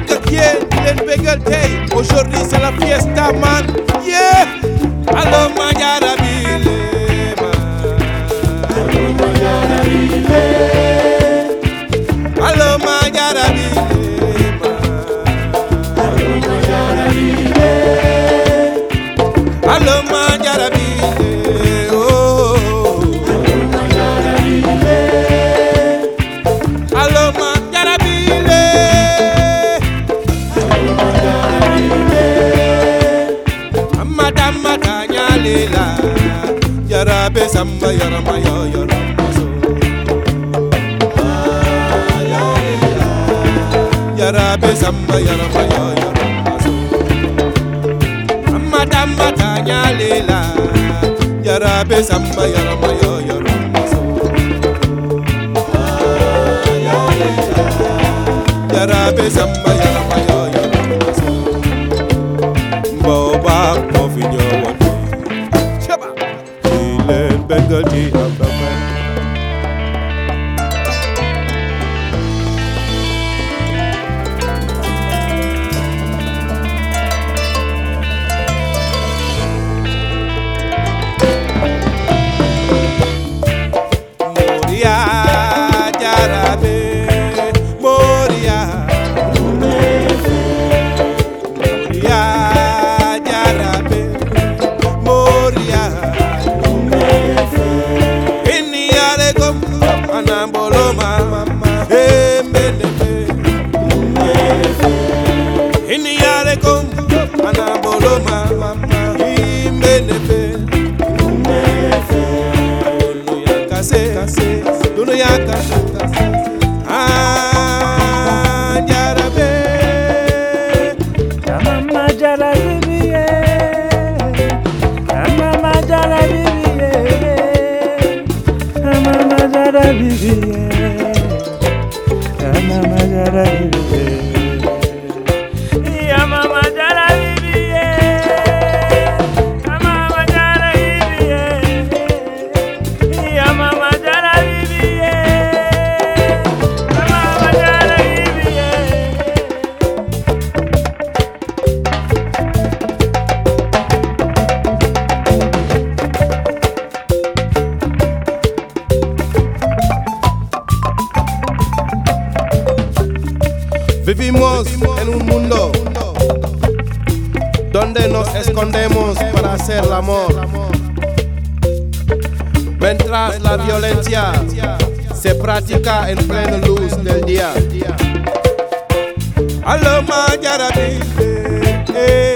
que Avec Kiel, il est Day. Aujourd'hui, c'est la fiesta, man. Yeah! Alors, mañana. be samba yarama yo yarama so yara be samba yarama yo yarama so amma damma tanya lela yara be samba yarama yo yarama so yara be samba Jeder kase dunuya kase ah jarabe mama jarabiye mama jarabiye mama jarabiye mama jarabiye Vivimos en un mundo donde nos escondemos para hacer el amor. Mientras la violencia se practica en plena luz del día. Aloma yarabile, eh,